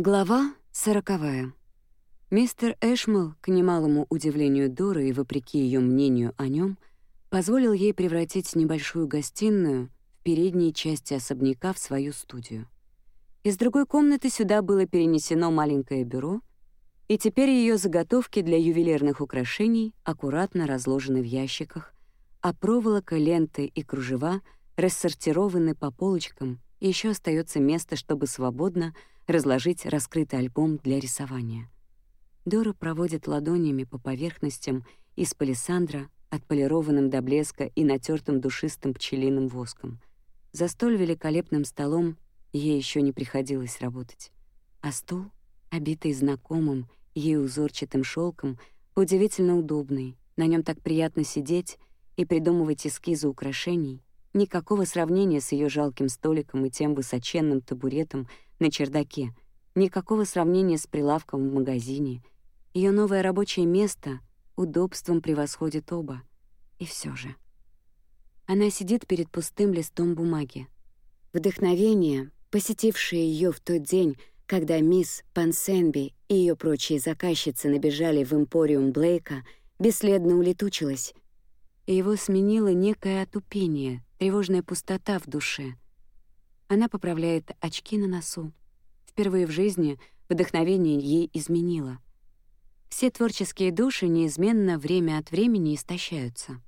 Глава сороковая. Мистер Эшмал, к немалому удивлению Доры и вопреки ее мнению о нем, позволил ей превратить небольшую гостиную в передней части особняка в свою студию. Из другой комнаты сюда было перенесено маленькое бюро, и теперь ее заготовки для ювелирных украшений аккуратно разложены в ящиках, а проволока, ленты и кружева рассортированы по полочкам, и еще остается место, чтобы свободно — разложить раскрытый альбом для рисования. Дора проводит ладонями по поверхностям из палисандра, отполированным до блеска и натертым душистым пчелиным воском. За столь великолепным столом ей еще не приходилось работать. А стул, обитый знакомым ей узорчатым шелком, удивительно удобный. На нем так приятно сидеть и придумывать эскизы украшений. Никакого сравнения с ее жалким столиком и тем высоченным табуретом — на чердаке. Никакого сравнения с прилавком в магазине. Ее новое рабочее место удобством превосходит оба. И все же. Она сидит перед пустым листом бумаги. Вдохновение, посетившее ее в тот день, когда мисс Пансенби и ее прочие заказчицы набежали в импориум Блейка, бесследно улетучилось, и его сменило некое отупение, тревожная пустота в душе — она поправляет очки на носу. Впервые в жизни вдохновение ей изменило. Все творческие души неизменно время от времени истощаются.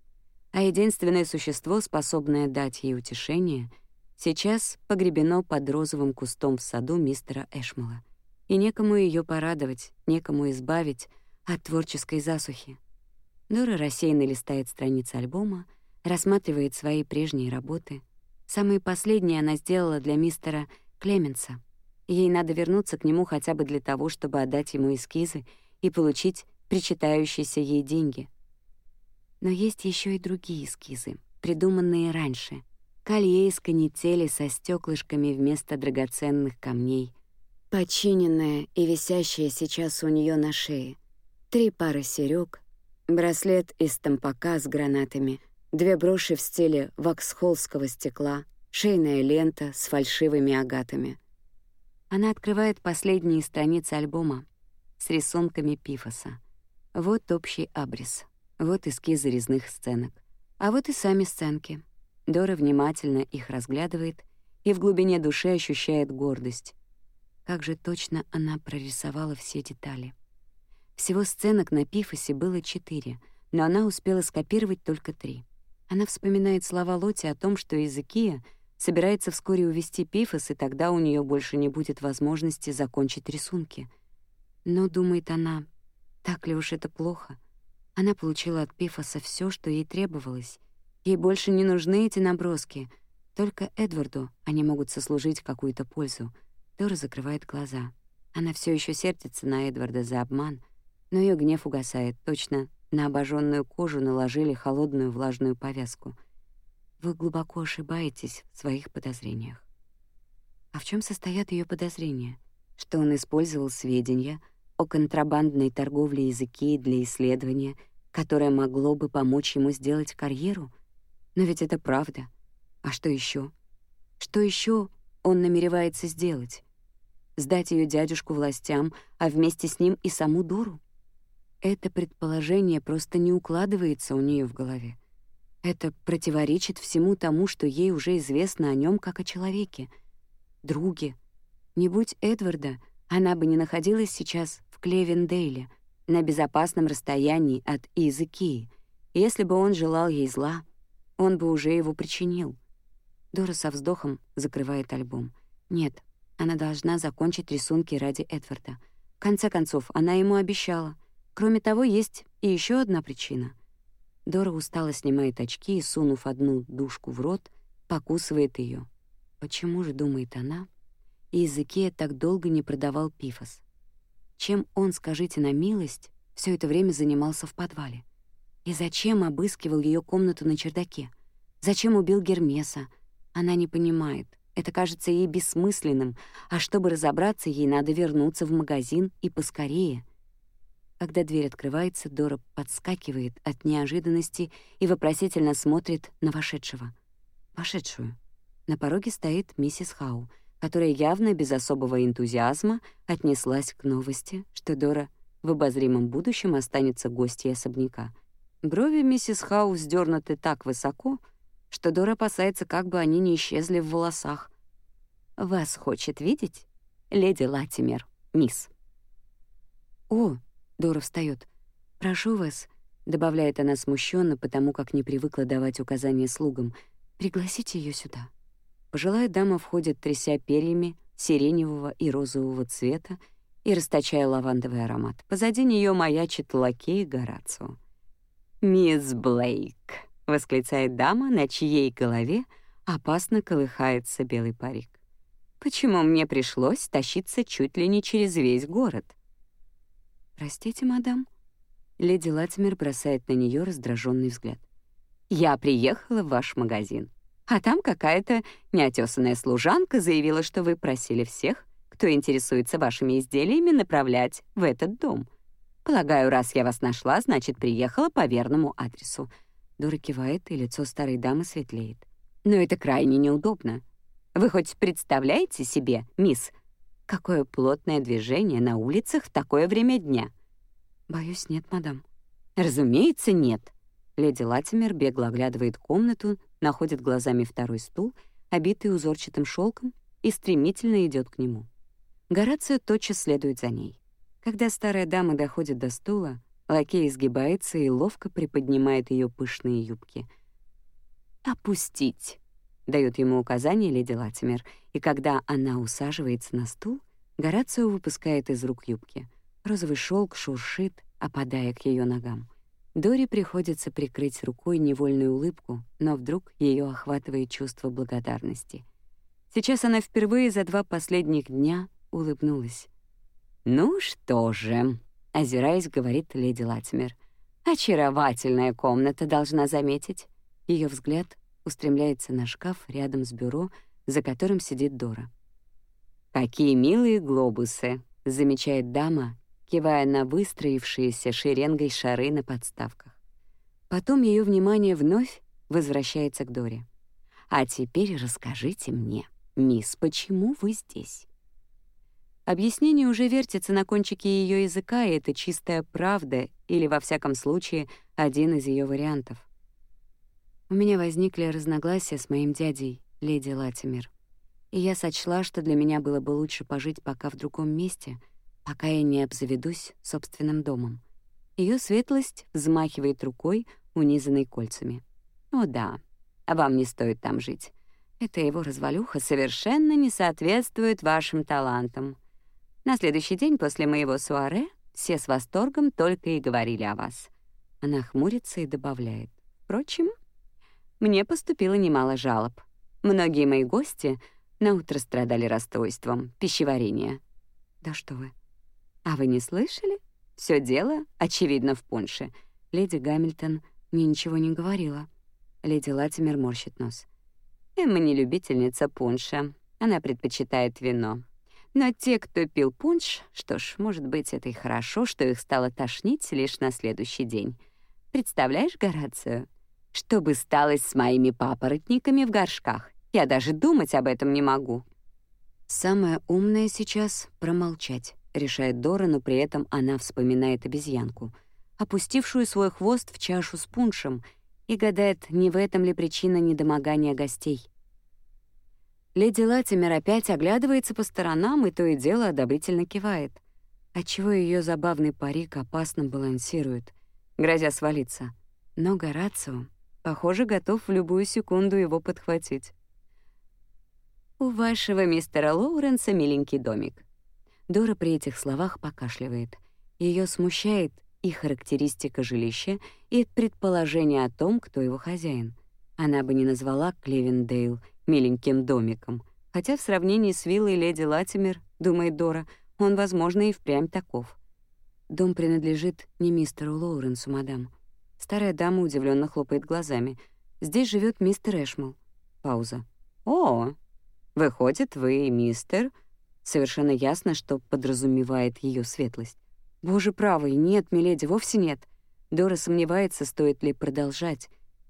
А единственное существо, способное дать ей утешение, сейчас погребено под розовым кустом в саду мистера Эшмала. И некому ее порадовать, некому избавить от творческой засухи. Дора рассеянно листает страницы альбома, рассматривает свои прежние работы — Самые последние она сделала для мистера Клеменса. Ей надо вернуться к нему хотя бы для того, чтобы отдать ему эскизы и получить причитающиеся ей деньги. Но есть еще и другие эскизы, придуманные раньше. Колье из канители со стеклышками вместо драгоценных камней, починенное и висящее сейчас у нее на шее. Три пары серёг, браслет из тампака с гранатами — Две броши в стиле ваксхолского стекла, шейная лента с фальшивыми агатами. Она открывает последние страницы альбома с рисунками Пифоса. Вот общий абрис, вот эскизы резных сценок, а вот и сами сценки. Дора внимательно их разглядывает и в глубине души ощущает гордость. Как же точно она прорисовала все детали. Всего сценок на Пифосе было четыре, но она успела скопировать только три. Она вспоминает слова Лоти о том, что Изыкия собирается вскоре увести Пифос, и тогда у нее больше не будет возможности закончить рисунки. Но, думает она, так ли уж это плохо? Она получила от Пифоса все, что ей требовалось. Ей больше не нужны эти наброски. Только Эдварду они могут сослужить какую-то пользу. Дора закрывает глаза. Она все еще сердится на Эдварда за обман, но ее гнев угасает, точно на обожженную кожу наложили холодную влажную повязку. Вы глубоко ошибаетесь в своих подозрениях. А в чем состоят ее подозрения? Что он использовал сведения о контрабандной торговле языки для исследования, которое могло бы помочь ему сделать карьеру? Но ведь это правда. А что еще? Что еще он намеревается сделать? Сдать ее дядюшку властям, а вместе с ним и саму Дору? Это предположение просто не укладывается у нее в голове. Это противоречит всему тому, что ей уже известно о нем как о человеке, друге. Не будь Эдварда, она бы не находилась сейчас в Клевендейле, на безопасном расстоянии от Изыкии. Если бы он желал ей зла, он бы уже его причинил. Дора со вздохом закрывает альбом. Нет, она должна закончить рисунки ради Эдварда. В конце концов, она ему обещала. Кроме того, есть и еще одна причина. Дора устало снимает очки и, сунув одну душку в рот, покусывает ее. Почему же, думает она, и так долго не продавал пифос? Чем он, скажите на милость, все это время занимался в подвале? И зачем обыскивал ее комнату на чердаке? Зачем убил Гермеса? Она не понимает. Это кажется ей бессмысленным, а чтобы разобраться, ей надо вернуться в магазин и поскорее — когда дверь открывается, Дора подскакивает от неожиданности и вопросительно смотрит на вошедшего. Вошедшую. На пороге стоит миссис Хау, которая явно без особого энтузиазма отнеслась к новости, что Дора в обозримом будущем останется гостьей особняка. Брови миссис Хаус сдернуты так высоко, что Дора опасается, как бы они не исчезли в волосах. «Вас хочет видеть, леди Латимер, мисс». «О!» — Дора встает. «Прошу вас», — добавляет она смущенно, потому как не привыкла давать указания слугам, «пригласите ее сюда». Пожилая дама входит, тряся перьями сиреневого и розового цвета и расточая лавандовый аромат. Позади нее маячит лакей Горацио. «Мисс Блейк!» — восклицает дама, на чьей голове опасно колыхается белый парик. «Почему мне пришлось тащиться чуть ли не через весь город?» «Простите, мадам?» Леди Латимер бросает на нее раздраженный взгляд. «Я приехала в ваш магазин, а там какая-то неотесанная служанка заявила, что вы просили всех, кто интересуется вашими изделиями, направлять в этот дом. Полагаю, раз я вас нашла, значит, приехала по верному адресу». Дора кивает, и лицо старой дамы светлеет. «Но это крайне неудобно. Вы хоть представляете себе, мисс, какое плотное движение на улицах в такое время дня?» «Боюсь, нет, мадам». «Разумеется, нет». Леди Латимер бегло оглядывает комнату, находит глазами второй стул, обитый узорчатым шелком, и стремительно идет к нему. Горацио тотчас следует за ней. Когда старая дама доходит до стула, лакей изгибается и ловко приподнимает ее пышные юбки. «Опустить!» — дает ему указание леди Латимер, и когда она усаживается на стул, Горацио выпускает из рук юбки — Розовый шелк шуршит, опадая к ее ногам. Дори приходится прикрыть рукой невольную улыбку, но вдруг ее охватывает чувство благодарности. Сейчас она впервые за два последних дня улыбнулась. «Ну что же», — озираясь, говорит леди Латимер, «очаровательная комната, должна заметить». Ее взгляд устремляется на шкаф рядом с бюро, за которым сидит Дора. «Какие милые глобусы», — замечает дама, кивая на выстроившиеся шеренгой шары на подставках. Потом ее внимание вновь возвращается к Доре. «А теперь расскажите мне, мисс, почему вы здесь?» Объяснение уже вертится на кончике ее языка, и это чистая правда или, во всяком случае, один из ее вариантов. У меня возникли разногласия с моим дядей, леди Латимер, и я сочла, что для меня было бы лучше пожить пока в другом месте — пока я не обзаведусь собственным домом. Ее светлость взмахивает рукой, унизанной кольцами. «О да, а вам не стоит там жить. Эта его развалюха совершенно не соответствует вашим талантам. На следующий день после моего суаре все с восторгом только и говорили о вас». Она хмурится и добавляет. «Впрочем, мне поступило немало жалоб. Многие мои гости наутро страдали расстройством пищеварения». «Да что вы, «А вы не слышали? Все дело, очевидно, в пунше. Леди Гамильтон мне ничего не говорила». Леди Латимер морщит нос. «Эмма не любительница пунша. Она предпочитает вино. Но те, кто пил пунш, что ж, может быть, это и хорошо, что их стало тошнить лишь на следующий день. Представляешь, Горацию? Что бы стало с моими папоротниками в горшках? Я даже думать об этом не могу». Самое умное сейчас — промолчать. — решает Дора, но при этом она вспоминает обезьянку, опустившую свой хвост в чашу с пуншем, и гадает, не в этом ли причина недомогания гостей. Леди Латимер опять оглядывается по сторонам и то и дело одобрительно кивает, отчего ее забавный парик опасно балансирует, грозя свалиться. Но Горацио, похоже, готов в любую секунду его подхватить. «У вашего мистера Лоуренса миленький домик», Дора при этих словах покашливает. Ее смущает и характеристика жилища, и предположение о том, кто его хозяин. Она бы не назвала Клевендейл миленьким домиком, хотя в сравнении с виллой леди Латимер, думает Дора, он, возможно, и впрямь таков. Дом принадлежит не мистеру Лоуренсу, мадам. Старая дама удивленно хлопает глазами. Здесь живет мистер Эшмал. Пауза. О, выходит, вы мистер Совершенно ясно, что подразумевает ее светлость. «Боже правый, нет, миледи, вовсе нет». Дора сомневается, стоит ли продолжать.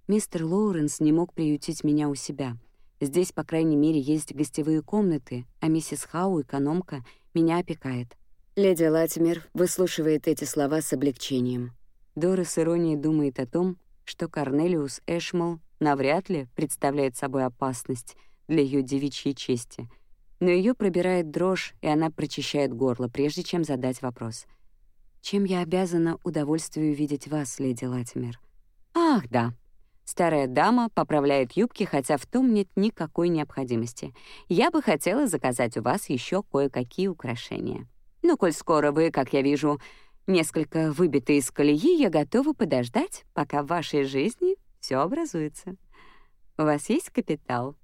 Мистер Лоуренс не мог приютить меня у себя. Здесь, по крайней мере, есть гостевые комнаты, а миссис Хау, экономка, меня опекает». Леди Латимер выслушивает эти слова с облегчением. Дора с иронией думает о том, что Корнелиус Эшмол навряд ли представляет собой опасность для ее девичьей чести, но ее пробирает дрожь, и она прочищает горло, прежде чем задать вопрос. «Чем я обязана удовольствию видеть вас, леди Латимер?» «Ах, да». Старая дама поправляет юбки, хотя в том нет никакой необходимости. «Я бы хотела заказать у вас еще кое-какие украшения. Но коль скоро вы, как я вижу, несколько выбиты из колеи, я готова подождать, пока в вашей жизни все образуется. У вас есть капитал?»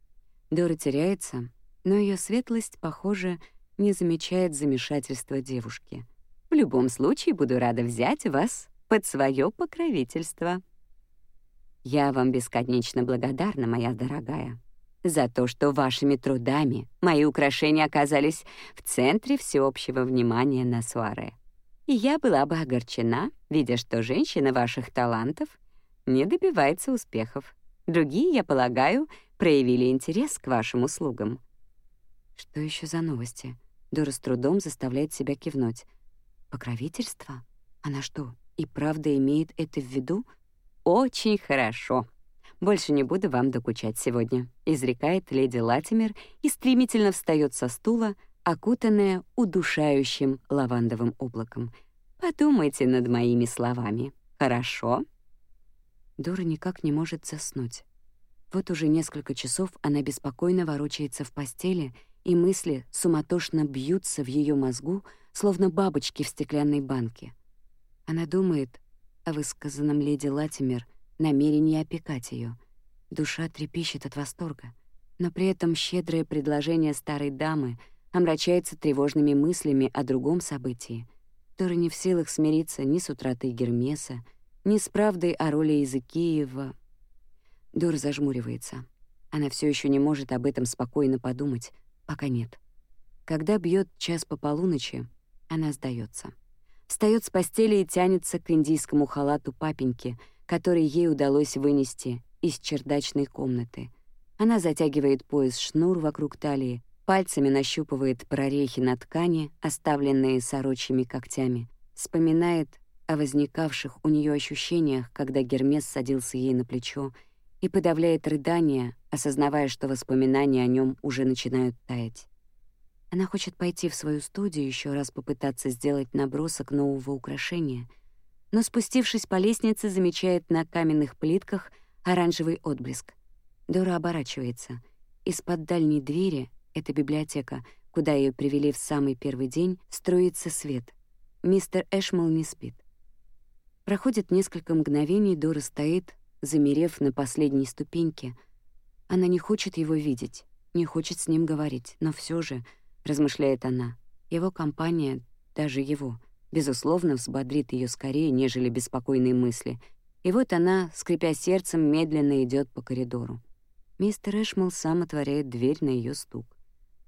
Дора теряется, но ее светлость, похоже, не замечает замешательства девушки. «В любом случае буду рада взять вас под свое покровительство». «Я вам бесконечно благодарна, моя дорогая, за то, что вашими трудами мои украшения оказались в центре всеобщего внимания на суаре. И я была бы огорчена, видя, что женщина ваших талантов не добивается успехов. Другие, я полагаю, проявили интерес к вашим услугам». Что еще за новости? Дора с трудом заставляет себя кивнуть. «Покровительство? Она что, и правда имеет это в виду?» «Очень хорошо. Больше не буду вам докучать сегодня», — изрекает леди Латимер и стремительно встает со стула, окутанная удушающим лавандовым облаком. «Подумайте над моими словами. Хорошо?» Дора никак не может заснуть. Вот уже несколько часов она беспокойно ворочается в постели, и мысли суматошно бьются в ее мозгу, словно бабочки в стеклянной банке. Она думает о высказанном леди Латимер намерении опекать ее. Душа трепещет от восторга, но при этом щедрое предложение старой дамы омрачается тревожными мыслями о другом событии, который не в силах смириться ни с утратой Гермеса, ни с правдой о роли Изыкиева. Дор зажмуривается. Она все еще не может об этом спокойно подумать, пока нет. Когда бьет час по полуночи, она сдается. Встает с постели и тянется к индийскому халату папеньки, который ей удалось вынести из чердачной комнаты. Она затягивает пояс-шнур вокруг талии, пальцами нащупывает прорехи на ткани, оставленные сорочьими когтями, вспоминает о возникавших у нее ощущениях, когда Гермес садился ей на плечо, и подавляет рыдания, осознавая, что воспоминания о нем уже начинают таять. Она хочет пойти в свою студию еще раз попытаться сделать набросок нового украшения, но, спустившись по лестнице, замечает на каменных плитках оранжевый отблеск. Дора оборачивается. Из-под дальней двери, это библиотека, куда ее привели в самый первый день, струится свет. Мистер Эшмол не спит. Проходит несколько мгновений, Дора стоит, замерев на последней ступеньке. Она не хочет его видеть, не хочет с ним говорить, но все же, размышляет она, его компания, даже его, безусловно, взбодрит ее скорее, нежели беспокойные мысли. И вот она, скрипя сердцем, медленно идет по коридору. Мистер Эшмол сам отворяет дверь на ее стук.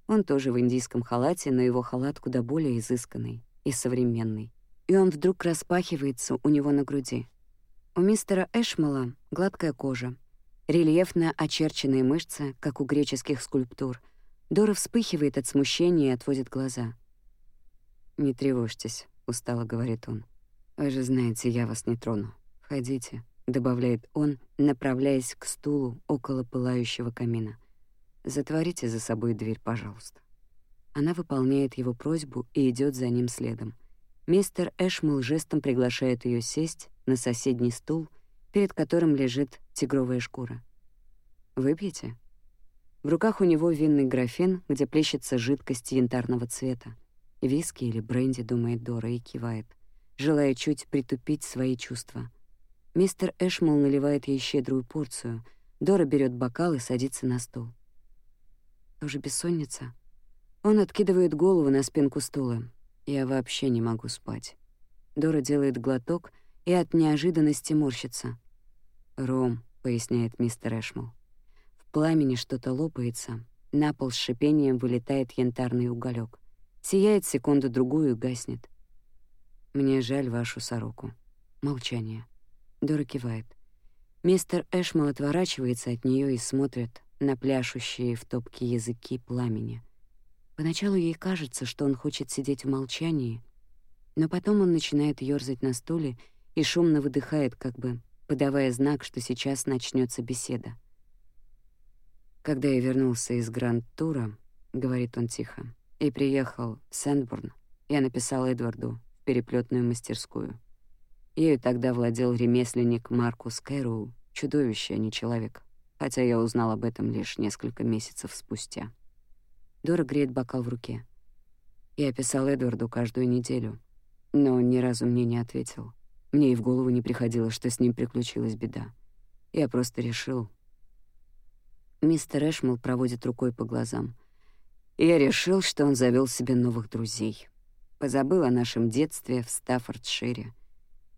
Он тоже в индийском халате, но его халат куда более изысканный и современный и он вдруг распахивается у него на груди. У мистера Эшмала гладкая кожа, рельефно очерченные мышцы, как у греческих скульптур. Дора вспыхивает от смущения и отводит глаза. «Не тревожьтесь», — устало говорит он. «Вы же знаете, я вас не трону. Входите», — добавляет он, направляясь к стулу около пылающего камина. «Затворите за собой дверь, пожалуйста». Она выполняет его просьбу и идет за ним следом — Мистер Эшмул жестом приглашает ее сесть на соседний стул, перед которым лежит тигровая шкура. «Выпьете?» В руках у него винный графин, где плещется жидкость янтарного цвета. Виски или бренди, думает Дора и кивает, желая чуть притупить свои чувства. Мистер Эшмул наливает ей щедрую порцию. Дора берет бокал и садится на стул. Тоже бессонница? Он откидывает голову на спинку стула. Я вообще не могу спать. Дора делает глоток и от неожиданности морщится. «Ром», — поясняет мистер Эшмол. В пламени что-то лопается, на пол с шипением вылетает янтарный уголек, Сияет секунду-другую и гаснет. «Мне жаль вашу сороку». Молчание. Дора кивает. Мистер Эшмол отворачивается от нее и смотрит, на пляшущие в топке языки пламени. Поначалу ей кажется, что он хочет сидеть в молчании, но потом он начинает ёрзать на стуле и шумно выдыхает, как бы подавая знак, что сейчас начнется беседа. «Когда я вернулся из Гранд-тура», — говорит он тихо, — «и приехал в Сэндбурн, я написал Эдварду в переплетную мастерскую. Ею тогда владел ремесленник Маркус Кэроу, чудовище, а не человек, хотя я узнал об этом лишь несколько месяцев спустя. Дора греет бокал в руке. Я писал Эдварду каждую неделю, но он ни разу мне не ответил. Мне и в голову не приходило, что с ним приключилась беда. Я просто решил... Мистер Эшмал проводит рукой по глазам. Я решил, что он завел себе новых друзей. Позабыл о нашем детстве в Стаффордшире.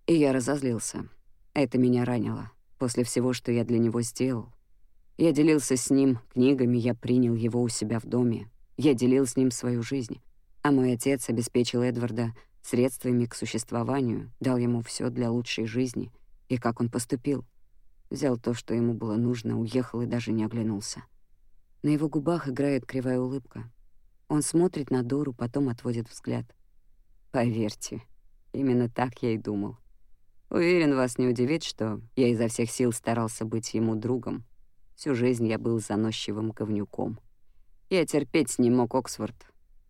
И я разозлился. Это меня ранило. После всего, что я для него сделал. Я делился с ним книгами, я принял его у себя в доме. Я делил с ним свою жизнь. А мой отец обеспечил Эдварда средствами к существованию, дал ему все для лучшей жизни. И как он поступил? Взял то, что ему было нужно, уехал и даже не оглянулся. На его губах играет кривая улыбка. Он смотрит на Дору, потом отводит взгляд. Поверьте, именно так я и думал. Уверен, вас не удивит, что я изо всех сил старался быть ему другом. Всю жизнь я был заносчивым говнюком. Я терпеть не мог Оксфорд,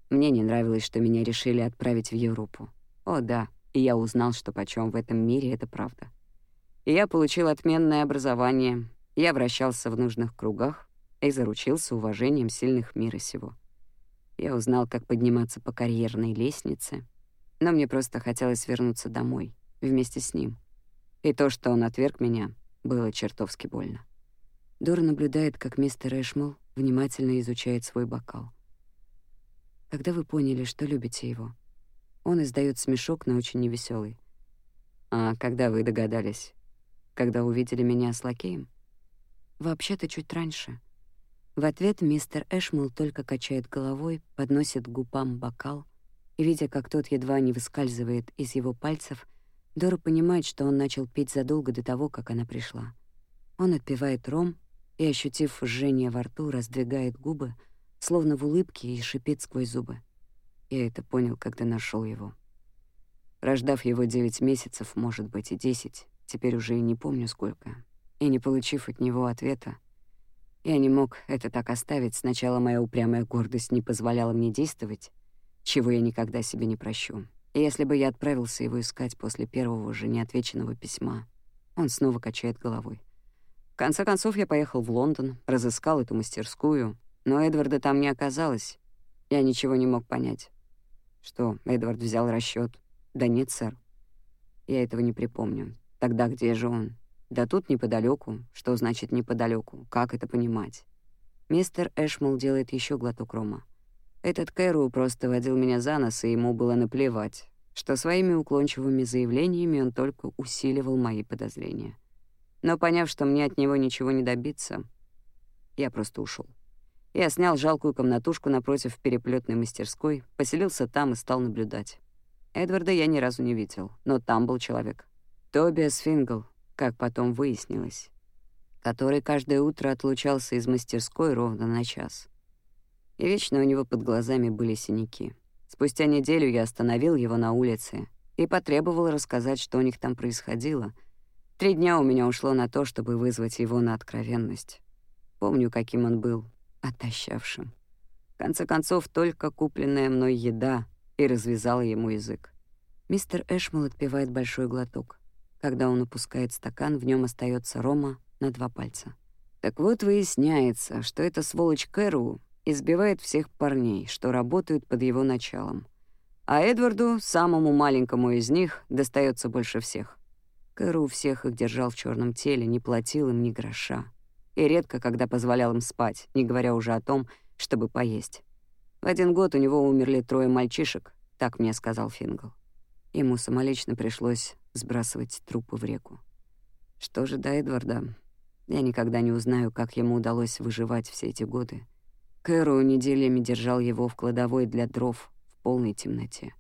мне не нравилось, что меня решили отправить в Европу. О, да, и я узнал, что почем в этом мире это правда. И я получил отменное образование, я вращался в нужных кругах и заручился уважением сильных мира сего. Я узнал, как подниматься по карьерной лестнице, но мне просто хотелось вернуться домой, вместе с ним. И то, что он отверг меня, было чертовски больно. Дора наблюдает, как мистер Эшмол внимательно изучает свой бокал — когда вы поняли, что любите его? Он издает смешок, но очень невеселый. А когда вы догадались? Когда увидели меня с лакеем? Вообще-то чуть раньше. В ответ мистер Эшмул только качает головой, подносит губам бокал, и, видя, как тот едва не выскальзывает из его пальцев, Дора понимает, что он начал пить задолго до того, как она пришла. Он отпивает ром и, ощутив жжение во рту, раздвигает губы, словно в улыбке и шипит сквозь зубы. Я это понял, когда нашел его. Рождав его девять месяцев, может быть, и десять, теперь уже и не помню сколько, и не получив от него ответа, я не мог это так оставить. Сначала моя упрямая гордость не позволяла мне действовать, чего я никогда себе не прощу. И если бы я отправился его искать после первого же неотвеченного письма, он снова качает головой. Конце концов, я поехал в Лондон, разыскал эту мастерскую, но Эдварда там не оказалось. Я ничего не мог понять. Что, Эдвард взял расчёт? Да нет, сэр. Я этого не припомню. Тогда где же он? Да тут неподалеку. Что значит неподалеку? Как это понимать? Мистер Эшмол делает еще глоток рома. Этот Кэру просто водил меня за нос, и ему было наплевать, что своими уклончивыми заявлениями он только усиливал мои подозрения. Но поняв, что мне от него ничего не добиться, я просто ушел. Я снял жалкую комнатушку напротив переплетной мастерской, поселился там и стал наблюдать. Эдварда я ни разу не видел, но там был человек. Тобиас Фингл, как потом выяснилось, который каждое утро отлучался из мастерской ровно на час. И вечно у него под глазами были синяки. Спустя неделю я остановил его на улице и потребовал рассказать, что у них там происходило. Три дня у меня ушло на то, чтобы вызвать его на откровенность. Помню, каким он был, отощавшим. В конце концов, только купленная мной еда и развязала ему язык. Мистер Эшмал отпивает большой глоток. Когда он опускает стакан, в нем остается рома на два пальца. Так вот, выясняется, что эта сволочь Кэру избивает всех парней, что работают под его началом. А Эдварду, самому маленькому из них, достается больше всех. Кэру всех их держал в черном теле, не платил им ни гроша и редко когда позволял им спать, не говоря уже о том, чтобы поесть. В один год у него умерли трое мальчишек, так мне сказал Фингл. Ему самолично пришлось сбрасывать трупы в реку. Что же до Эдварда? Я никогда не узнаю, как ему удалось выживать все эти годы. Кэру неделями держал его в кладовой для дров в полной темноте.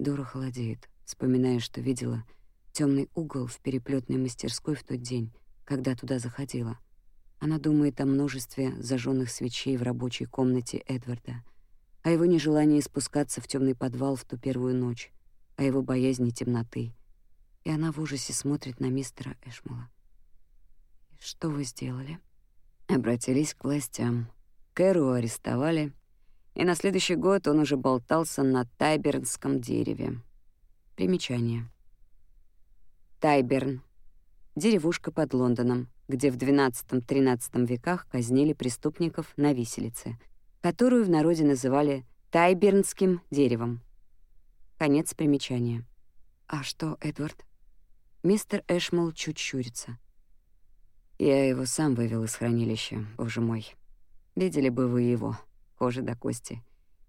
Дора холодеет, вспоминая, что видела темный угол в переплетной мастерской в тот день, когда туда заходила — Она думает о множестве зажженных свечей в рабочей комнате Эдварда, о его нежелании спускаться в темный подвал в ту первую ночь, о его боязни темноты. И она в ужасе смотрит на мистера Эшмала. «Что вы сделали?» Обратились к властям. Кэру арестовали, и на следующий год он уже болтался на Тайбернском дереве. Примечание. Тайберн. Деревушка под Лондоном, где в XII-XIII веках казнили преступников на виселице, которую в народе называли Тайбернским деревом. Конец примечания. «А что, Эдвард?» Мистер Эшмол чуть щурится. «Я его сам вывел из хранилища, боже мой. Видели бы вы его, кожа до кости,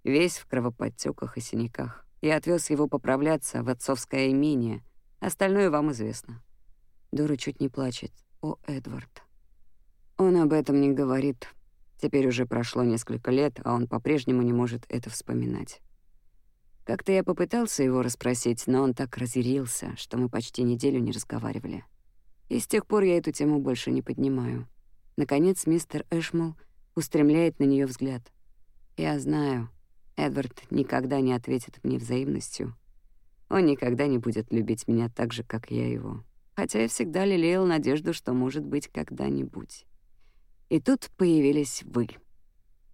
весь в кровоподтёках и синяках. Я отвез его поправляться в отцовское имение. Остальное вам известно». Дора чуть не плачет. «О, Эдвард». Он об этом не говорит. Теперь уже прошло несколько лет, а он по-прежнему не может это вспоминать. Как-то я попытался его расспросить, но он так разъярился, что мы почти неделю не разговаривали. И с тех пор я эту тему больше не поднимаю. Наконец мистер Эшмол устремляет на нее взгляд. Я знаю, Эдвард никогда не ответит мне взаимностью. Он никогда не будет любить меня так же, как я его. Хотя я всегда лелеял надежду, что, может быть, когда-нибудь. И тут появились вы.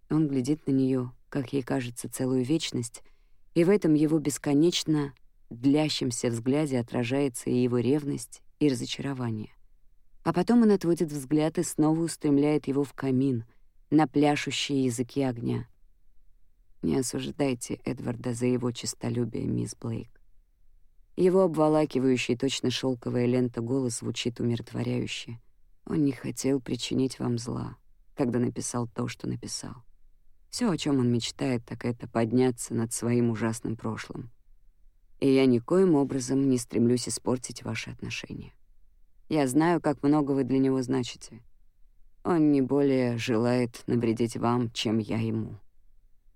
Он глядит на нее, как ей кажется, целую вечность — и в этом его бесконечно длящемся взгляде отражается и его ревность, и разочарование. А потом он отводит взгляд и снова устремляет его в камин, на пляшущие языки огня. Не осуждайте Эдварда за его честолюбие, мисс Блейк. Его обволакивающий точно шелковая лента голос звучит умиротворяюще. Он не хотел причинить вам зла, когда написал то, что написал. Все, о чем он мечтает, так это подняться над своим ужасным прошлым. И я никоим образом не стремлюсь испортить ваши отношения. Я знаю, как много вы для него значите. Он не более желает навредить вам, чем я ему.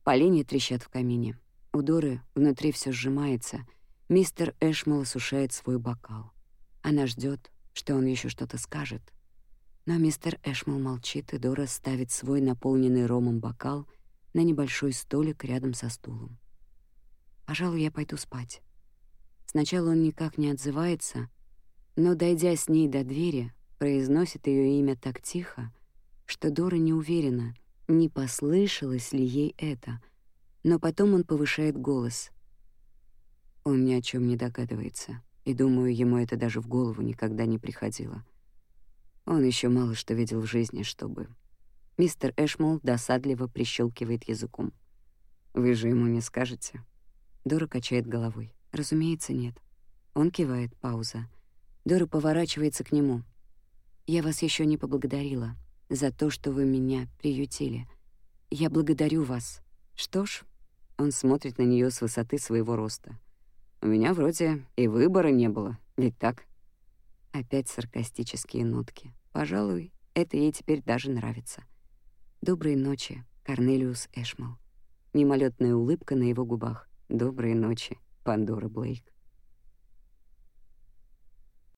Полини трещат в камине. У Доры внутри все сжимается. Мистер Эшмал осушает свой бокал. Она ждет, что он еще что-то скажет. Но мистер Эшмал молчит, и Дора ставит свой наполненный ромом бокал — на небольшой столик рядом со стулом. «Пожалуй, я пойду спать». Сначала он никак не отзывается, но, дойдя с ней до двери, произносит ее имя так тихо, что Дора не уверена, не послышалось ли ей это, но потом он повышает голос. Он ни о чем не догадывается, и, думаю, ему это даже в голову никогда не приходило. Он еще мало что видел в жизни, чтобы Мистер Эшмол досадливо прищелкивает языком. «Вы же ему не скажете?» Дора качает головой. «Разумеется, нет». Он кивает, пауза. Дора поворачивается к нему. «Я вас еще не поблагодарила за то, что вы меня приютили. Я благодарю вас. Что ж...» Он смотрит на нее с высоты своего роста. «У меня вроде и выбора не было, ведь так?» Опять саркастические нотки. Пожалуй, это ей теперь даже нравится. «Доброй ночи, Корнелиус Эшмал». Мимолетная улыбка на его губах. «Доброй ночи, Пандора Блейк».